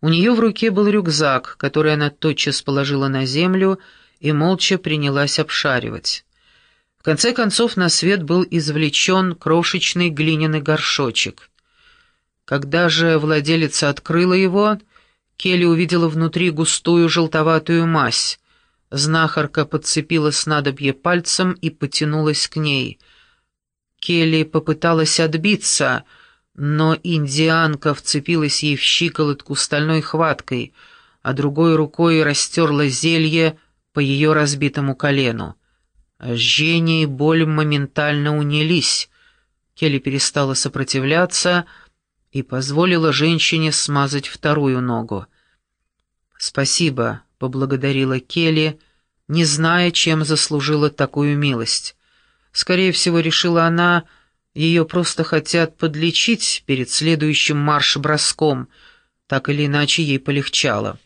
У нее в руке был рюкзак, который она тотчас положила на землю и молча принялась обшаривать. В конце концов на свет был извлечен крошечный глиняный горшочек. Когда же владелица открыла его, Келли увидела внутри густую желтоватую мазь. Знахарка подцепила снадобье пальцем и потянулась к ней. Келли попыталась отбиться, но индианка вцепилась ей в щиколотку стальной хваткой, а другой рукой растерла зелье по ее разбитому колену. Жжение и боль моментально унялись. Келли перестала сопротивляться и позволила женщине смазать вторую ногу. «Спасибо», — поблагодарила Келли, не зная, чем заслужила такую милость. Скорее всего, решила она, ее просто хотят подлечить перед следующим марш-броском, так или иначе ей полегчало.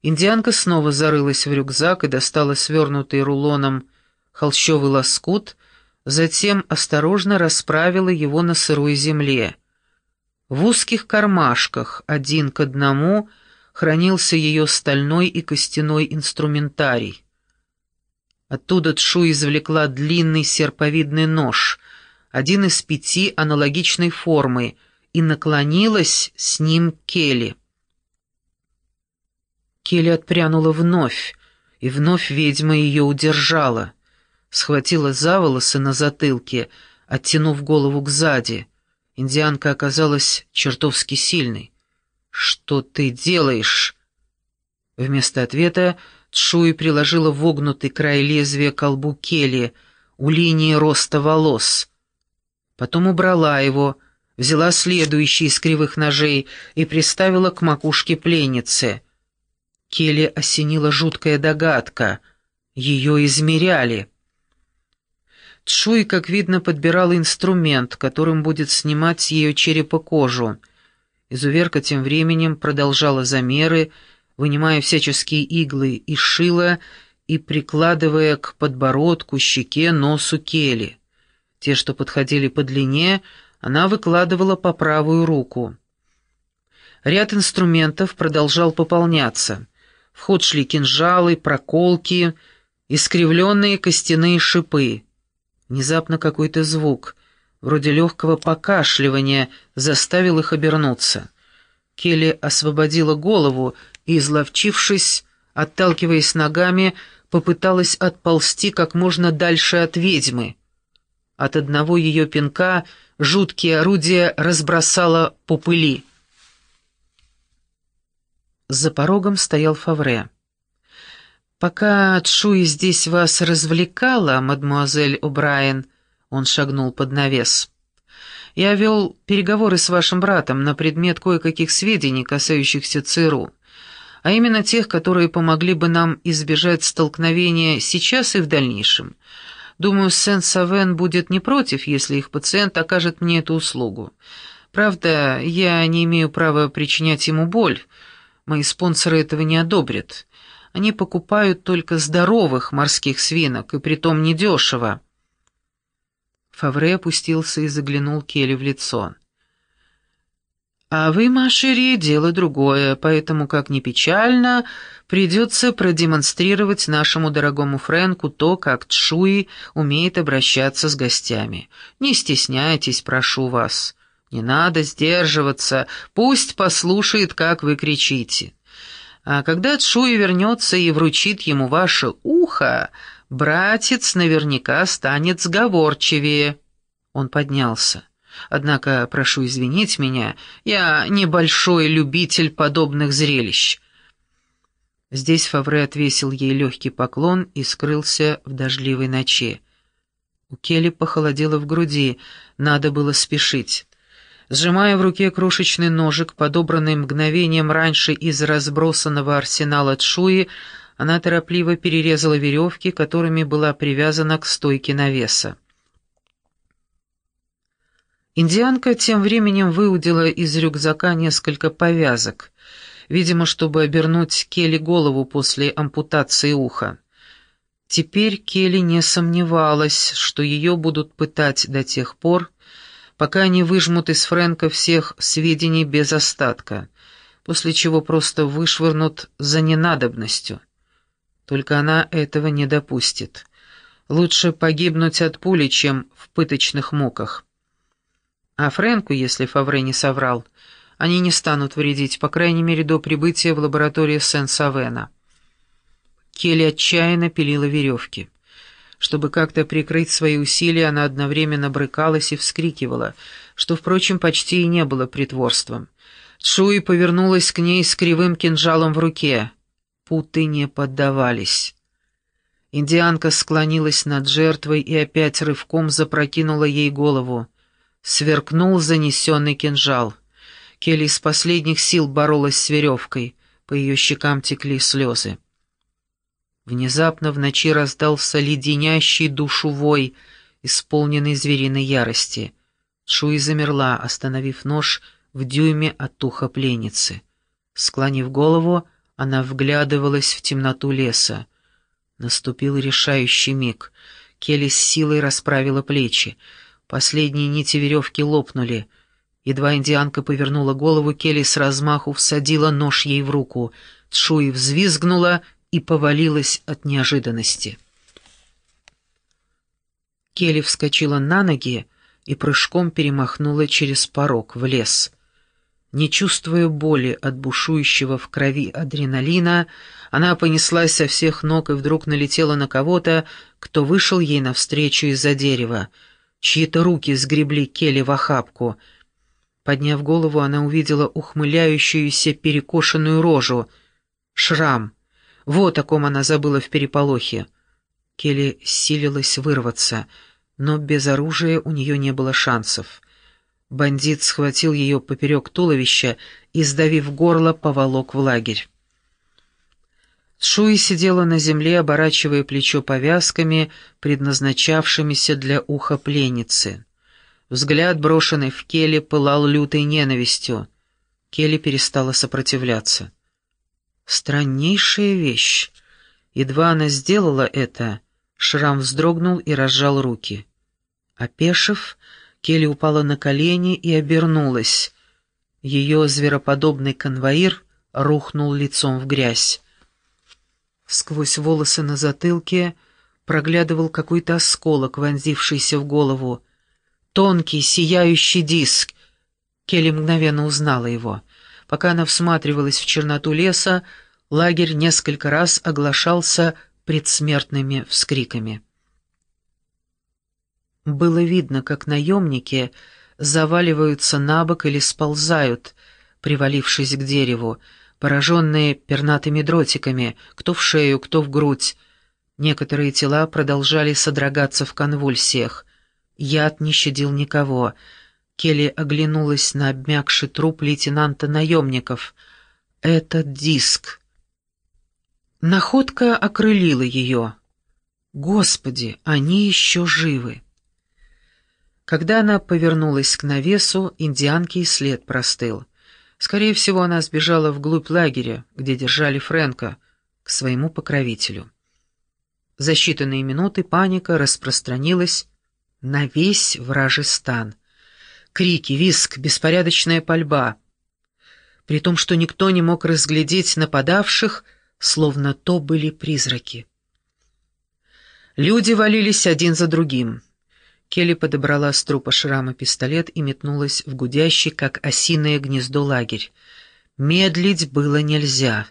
Индианка снова зарылась в рюкзак и достала свернутый рулоном холщовый лоскут, затем осторожно расправила его на сырой земле. В узких кармашках, один к одному, хранился ее стальной и костяной инструментарий. Оттуда Тшу извлекла длинный серповидный нож, один из пяти аналогичной формы, и наклонилась с ним Келли. Келли отпрянула вновь, и вновь ведьма ее удержала. Схватила за волосы на затылке, оттянув голову к сзади. Индианка оказалась чертовски сильной. «Что ты делаешь?» Вместо ответа Чуи приложила вогнутый край лезвия к колбу Келли у линии роста волос. Потом убрала его, взяла следующий из кривых ножей и приставила к макушке пленницы — Келли осенила жуткая догадка. Ее измеряли. Тшуй, как видно, подбирал инструмент, которым будет снимать с ее черепа кожу. Изуверка тем временем продолжала замеры, вынимая всяческие иглы и шила и прикладывая к подбородку, щеке, носу Келли. Те, что подходили по длине, она выкладывала по правую руку. Ряд инструментов продолжал пополняться. В ход шли кинжалы, проколки, искривленные костяные шипы. Внезапно какой-то звук, вроде легкого покашливания, заставил их обернуться. Келли освободила голову и, изловчившись, отталкиваясь ногами, попыталась отползти как можно дальше от ведьмы. От одного ее пинка жуткие орудия разбросало по пыли. За порогом стоял Фавре. «Пока Чуи здесь вас развлекала, мадмуазель О'Брайен», он шагнул под навес. «Я вел переговоры с вашим братом на предмет кое-каких сведений, касающихся ЦРУ, а именно тех, которые помогли бы нам избежать столкновения сейчас и в дальнейшем. Думаю, Сен-Савен будет не против, если их пациент окажет мне эту услугу. Правда, я не имею права причинять ему боль, Мои спонсоры этого не одобрят. Они покупают только здоровых морских свинок, и притом недешево. Фавре опустился и заглянул Келли в лицо. «А вы, Машери, дело другое, поэтому, как ни печально, придется продемонстрировать нашему дорогому Фрэнку то, как Чуи умеет обращаться с гостями. Не стесняйтесь, прошу вас. Не надо сдерживаться, пусть послушает, как вы кричите. А когда Цшуи вернется и вручит ему ваше ухо, братец наверняка станет сговорчивее. Он поднялся. Однако, прошу извинить меня, я небольшой любитель подобных зрелищ. Здесь Фавре отвесил ей легкий поклон и скрылся в дождливой ночи. У Келли похолодело в груди, надо было спешить. Сжимая в руке крошечный ножик, подобранный мгновением раньше из разбросанного арсенала Чуи, она торопливо перерезала веревки, которыми была привязана к стойке навеса. Индианка тем временем выудила из рюкзака несколько повязок, видимо, чтобы обернуть Келли голову после ампутации уха. Теперь Келли не сомневалась, что ее будут пытать до тех пор, пока не выжмут из Фрэнка всех сведений без остатка. после чего просто вышвырнут за ненадобностью. Только она этого не допустит. Лучше погибнуть от пули, чем в пыточных муках. А Фрэнку, если Фавре не соврал, они не станут вредить, по крайней мере, до прибытия в лабораторию Сен-Савена. Келли отчаянно пилила веревки. Чтобы как-то прикрыть свои усилия, она одновременно брыкалась и вскрикивала, что, впрочем, почти и не было притворством. Шуи повернулась к ней с кривым кинжалом в руке. Путы не поддавались. Индианка склонилась над жертвой и опять рывком запрокинула ей голову. Сверкнул занесенный кинжал. Келли из последних сил боролась с веревкой. По ее щекам текли слезы. Внезапно в ночи раздался леденящий душу вой, исполненный звериной ярости. Шуи замерла, остановив нож в дюйме от уха пленницы. Склонив голову, она вглядывалась в темноту леса. Наступил решающий миг. Келли с силой расправила плечи. Последние нити веревки лопнули. Едва индианка повернула голову, Келли с размаху всадила нож ей в руку. Шуи взвизгнула и повалилась от неожиданности. Келли вскочила на ноги и прыжком перемахнула через порог в лес. Не чувствуя боли от бушующего в крови адреналина, она понеслась со всех ног и вдруг налетела на кого-то, кто вышел ей навстречу из-за дерева. Чьи-то руки сгребли Келли в охапку. Подняв голову, она увидела ухмыляющуюся перекошенную рожу. Шрам — вот о ком она забыла в переполохе. Келли силилась вырваться, но без оружия у нее не было шансов. Бандит схватил ее поперек туловища и, сдавив горло, поволок в лагерь. Шуи сидела на земле, оборачивая плечо повязками, предназначавшимися для уха пленницы. Взгляд, брошенный в Келли, пылал лютой ненавистью. Келли перестала сопротивляться. Страннейшая вещь. Едва она сделала это, Шрам вздрогнул и разжал руки. Опешив, Келли упала на колени и обернулась. Ее звероподобный конвоир рухнул лицом в грязь. Сквозь волосы на затылке проглядывал какой-то осколок, вонзившийся в голову. Тонкий, сияющий диск. Келли мгновенно узнала его — Пока она всматривалась в черноту леса, лагерь несколько раз оглашался предсмертными вскриками. Было видно, как наемники заваливаются на бок или сползают, привалившись к дереву, пораженные пернатыми дротиками, кто в шею, кто в грудь. Некоторые тела продолжали содрогаться в конвульсиях. Яд не щадил никого — Келли оглянулась на обмякший труп лейтенанта наемников. «Этот диск!» Находка окрылила ее. «Господи, они еще живы!» Когда она повернулась к навесу, индианке и след простыл. Скорее всего, она сбежала вглубь лагеря, где держали Фрэнка, к своему покровителю. За считанные минуты паника распространилась на весь вражестан — Крики, виск, беспорядочная пальба. При том, что никто не мог разглядеть нападавших, словно то были призраки. Люди валились один за другим. Келли подобрала с трупа шрама пистолет и метнулась в гудящий, как осиное гнездо, лагерь. Медлить было нельзя.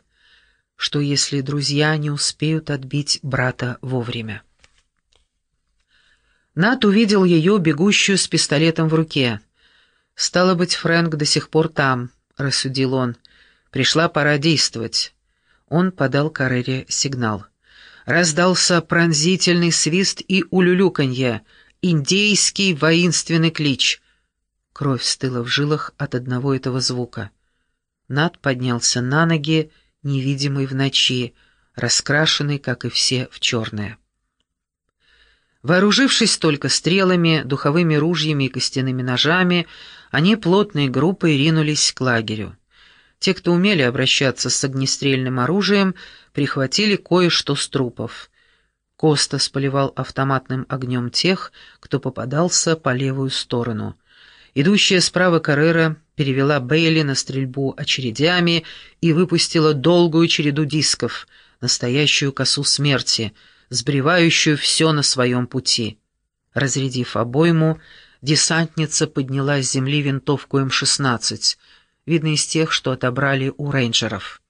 Что, если друзья не успеют отбить брата вовремя? Нат увидел ее, бегущую с пистолетом в руке. «Стало быть, Фрэнк до сих пор там», — рассудил он. «Пришла пора действовать». Он подал Карере сигнал. Раздался пронзительный свист и улюлюканье, индейский воинственный клич. Кровь стыла в жилах от одного этого звука. Над поднялся на ноги, невидимый в ночи, раскрашенный, как и все, в черное. Вооружившись только стрелами, духовыми ружьями и костяными ножами, они плотной группой ринулись к лагерю. Те, кто умели обращаться с огнестрельным оружием, прихватили кое-что с трупов. Коста поливал автоматным огнем тех, кто попадался по левую сторону. Идущая справа Каррера перевела Бейли на стрельбу очередями и выпустила долгую череду дисков, настоящую косу смерти, сбривающую все на своем пути. Разрядив обойму, десантница подняла с земли винтовку М-16, видно из тех, что отобрали у рейнджеров.